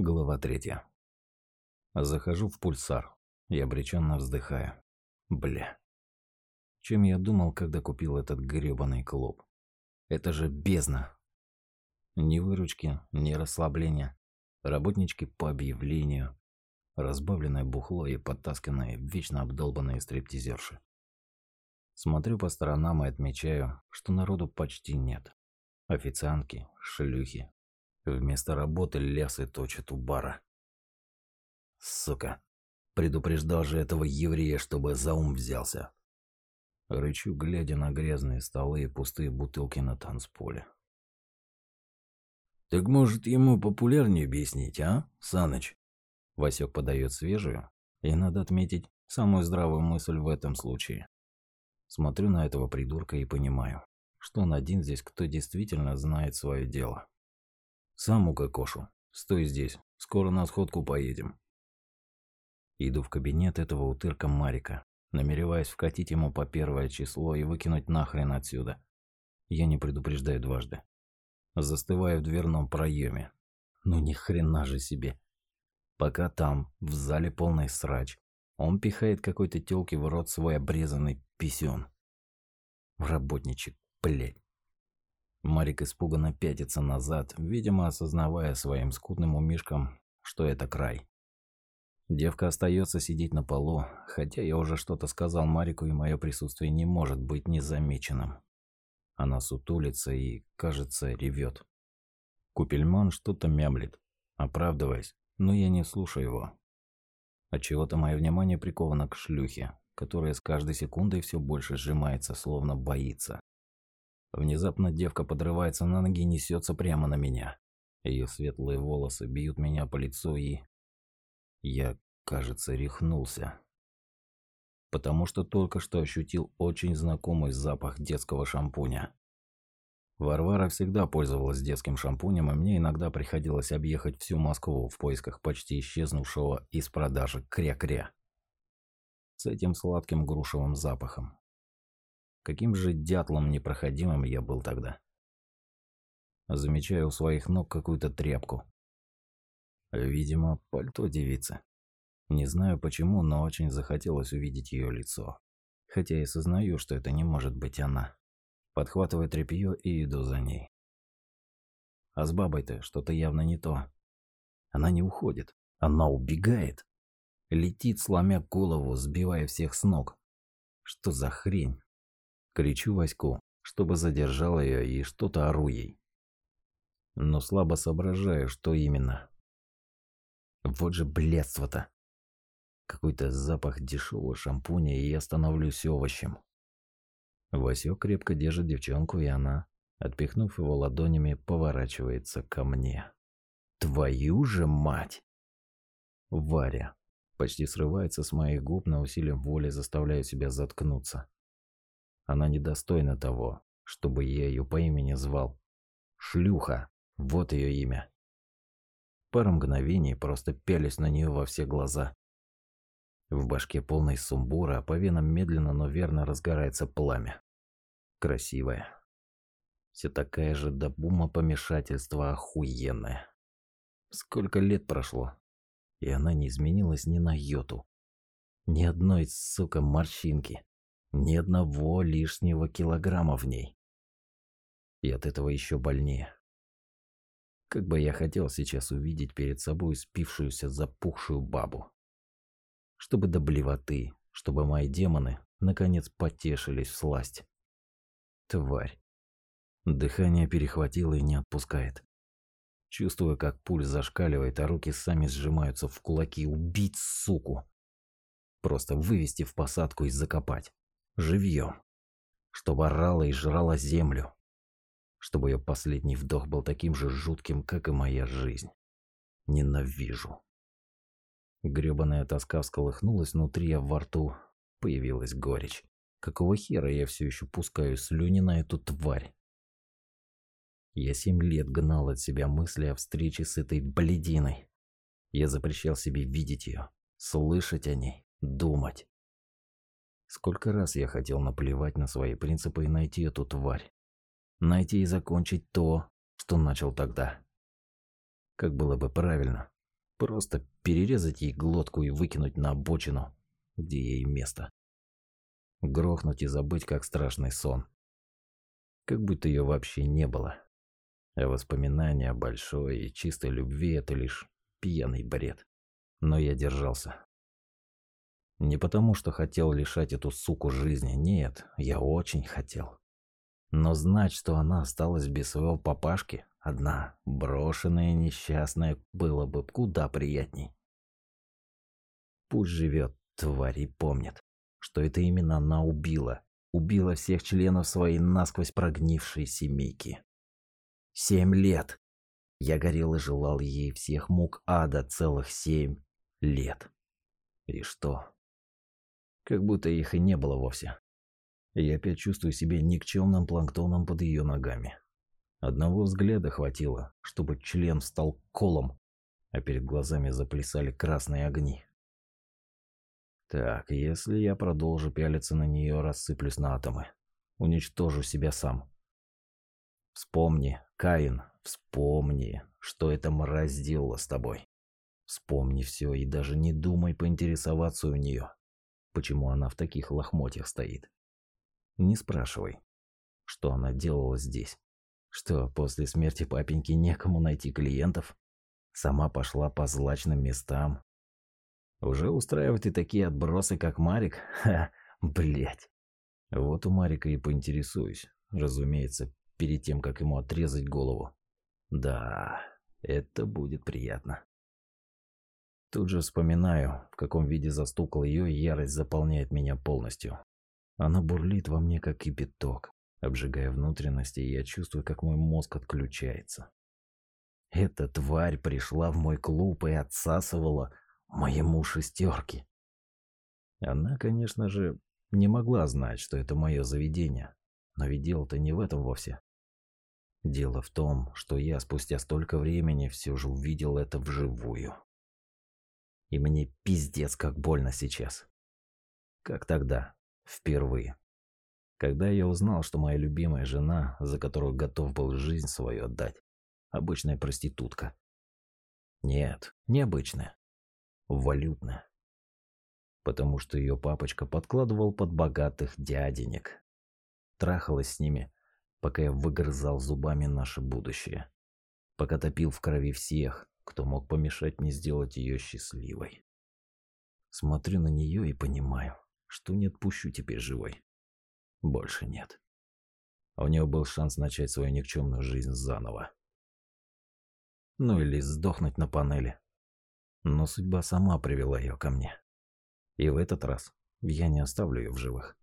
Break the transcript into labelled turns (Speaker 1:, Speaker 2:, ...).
Speaker 1: Глава третья. Захожу в пульсар и обреченно вздыхаю. Бля. Чем я думал, когда купил этот грёбаный клуб? Это же бездна. Ни выручки, ни расслабления. Работнички по объявлению. Разбавленное бухло и подтасканные, вечно обдолбанные стриптизерши. Смотрю по сторонам и отмечаю, что народу почти нет. Официантки, шлюхи. Вместо работы лясы точат у бара. Сука. Предупреждал же этого еврея, чтобы за ум взялся. Рычу, глядя на грязные столы и пустые бутылки на танцполе. «Так может, ему популярнее объяснить, а, Саныч?» Васек подает свежую, и надо отметить самую здравую мысль в этом случае. Смотрю на этого придурка и понимаю, что он один здесь, кто действительно знает свое дело. Сам укокошу. Стой здесь, скоро на сходку поедем. Иду в кабинет этого утырка Марика, намереваясь вкатить ему по первое число и выкинуть нахрен отсюда. Я не предупреждаю дважды. Застываю в дверном проеме. Ну ни хрена же себе. Пока там, в зале полный срач, он пихает какой-то тёлке в рот свой обрезанный писюн. Работничек, блядь. Марик испуганно пятится назад, видимо, осознавая своим скудным умишком, что это край. Девка остается сидеть на полу, хотя я уже что-то сказал Марику, и мое присутствие не может быть незамеченным. Она сутулится и, кажется, ревет. Купельман что-то мямлит, оправдываясь, но я не слушаю его. Отчего-то мое внимание приковано к шлюхе, которая с каждой секундой все больше сжимается, словно боится. Внезапно девка подрывается на ноги и несется прямо на меня. Ее светлые волосы бьют меня по лицу и... Я, кажется, рехнулся. Потому что только что ощутил очень знакомый запах детского шампуня. Варвара всегда пользовалась детским шампунем, и мне иногда приходилось объехать всю Москву в поисках почти исчезнувшего из продажи кря-кря. С этим сладким грушевым запахом. Каким же дятлом непроходимым я был тогда. Замечаю у своих ног какую-то тряпку. Видимо, пальто девицы. Не знаю почему, но очень захотелось увидеть ее лицо. Хотя и сознаю, что это не может быть она подхватываю тряпье и иду за ней. А с бабой-то что-то явно не то. Она не уходит, она убегает. Летит, сломя голову, сбивая всех с ног. Что за хрень? Кричу Ваську, чтобы задержал ее и что-то ору ей. Но слабо соображаю, что именно. Вот же блядство-то. Какой-то запах дешевого шампуня, и я становлюсь овощем. Васек крепко держит девчонку, и она, отпихнув его ладонями, поворачивается ко мне. «Твою же мать!» Варя почти срывается с моих губ, на усилием воли заставляю себя заткнуться. Она недостойна того, чтобы я ее по имени звал. Шлюха, вот ее имя. Пару мгновений просто пялись на нее во все глаза. В башке полной сумбура, а по венам медленно, но верно разгорается пламя. Красивая. Все такая же до бума помешательства охуенная. Сколько лет прошло, и она не изменилась ни на йоту. Ни одной, сука, морщинки. Ни одного лишнего килограмма в ней. И от этого еще больнее. Как бы я хотел сейчас увидеть перед собой спившуюся запухшую бабу чтобы до блевоты, чтобы мои демоны наконец потешились в сласть. Тварь. Дыхание перехватило и не отпускает. Чувствую, как пульс зашкаливает, а руки сами сжимаются в кулаки. Убить суку. Просто вывести в посадку и закопать. Живьем. Чтобы орала и жрала землю. Чтобы ее последний вдох был таким же жутким, как и моя жизнь. Ненавижу. Грёбаная тоска всколыхнулась внутри, а во рту появилась горечь. Какого хера я все еще пускаю слюни на эту тварь? Я семь лет гнал от себя мысли о встрече с этой блединой. Я запрещал себе видеть ее, слышать о ней, думать. Сколько раз я хотел наплевать на свои принципы и найти эту тварь. Найти и закончить то, что начал тогда. Как было бы правильно, Просто перерезать ей глотку и выкинуть на обочину, где ей место. Грохнуть и забыть, как страшный сон. Как будто ее вообще не было. А воспоминания о большой и чистой любви – это лишь пьяный бред. Но я держался. Не потому, что хотел лишать эту суку жизни, нет, я очень хотел. Но знать, что она осталась без своего папашки, одна, брошенная, несчастная, было бы куда приятней. Пусть живет, тварь, и помнит, что это именно она убила. Убила всех членов своей насквозь прогнившей семейки. Семь лет. Я горел и желал ей всех мук ада целых семь лет. И что? Как будто их и не было вовсе. Я опять чувствую себя никчемным планктоном под ее ногами. Одного взгляда хватило, чтобы член стал колом, а перед глазами заплясали красные огни. Так, если я продолжу пялиться на нее, рассыплюсь на атомы. Уничтожу себя сам. Вспомни, Каин, вспомни, что эта мразь сделала с тобой. Вспомни все и даже не думай поинтересоваться у нее, почему она в таких лохмотьях стоит. Не спрашивай, что она делала здесь. Что, после смерти папеньки некому найти клиентов? Сама пошла по злачным местам, уже устраивать и такие отбросы, как Марик? Ха, блять. Вот у Марика и поинтересуюсь, разумеется, перед тем, как ему отрезать голову. Да, это будет приятно. Тут же вспоминаю, в каком виде застукал ее, и ярость заполняет меня полностью. Она бурлит во мне, как кипяток, обжигая внутренности, и я чувствую, как мой мозг отключается. Эта тварь пришла в мой клуб и отсасывала моему шестерке. Она, конечно же, не могла знать, что это мое заведение, но ведь дело-то не в этом вовсе. Дело в том, что я спустя столько времени все же увидел это вживую. И мне пиздец как больно сейчас. Как тогда, впервые. Когда я узнал, что моя любимая жена, за которую готов был жизнь свою отдать, обычная проститутка. Нет, не обычная валютно. Потому что ее папочка подкладывал под богатых дяденек. Трахалась с ними, пока я выгрызал зубами наше будущее. Пока топил в крови всех, кто мог помешать мне сделать ее счастливой. Смотрю на нее и понимаю, что не отпущу теперь живой. Больше нет. У нее был шанс начать свою никчемную жизнь заново. Ну или сдохнуть на панели, но судьба сама привела ее ко мне. И в этот раз я не оставлю ее в живых.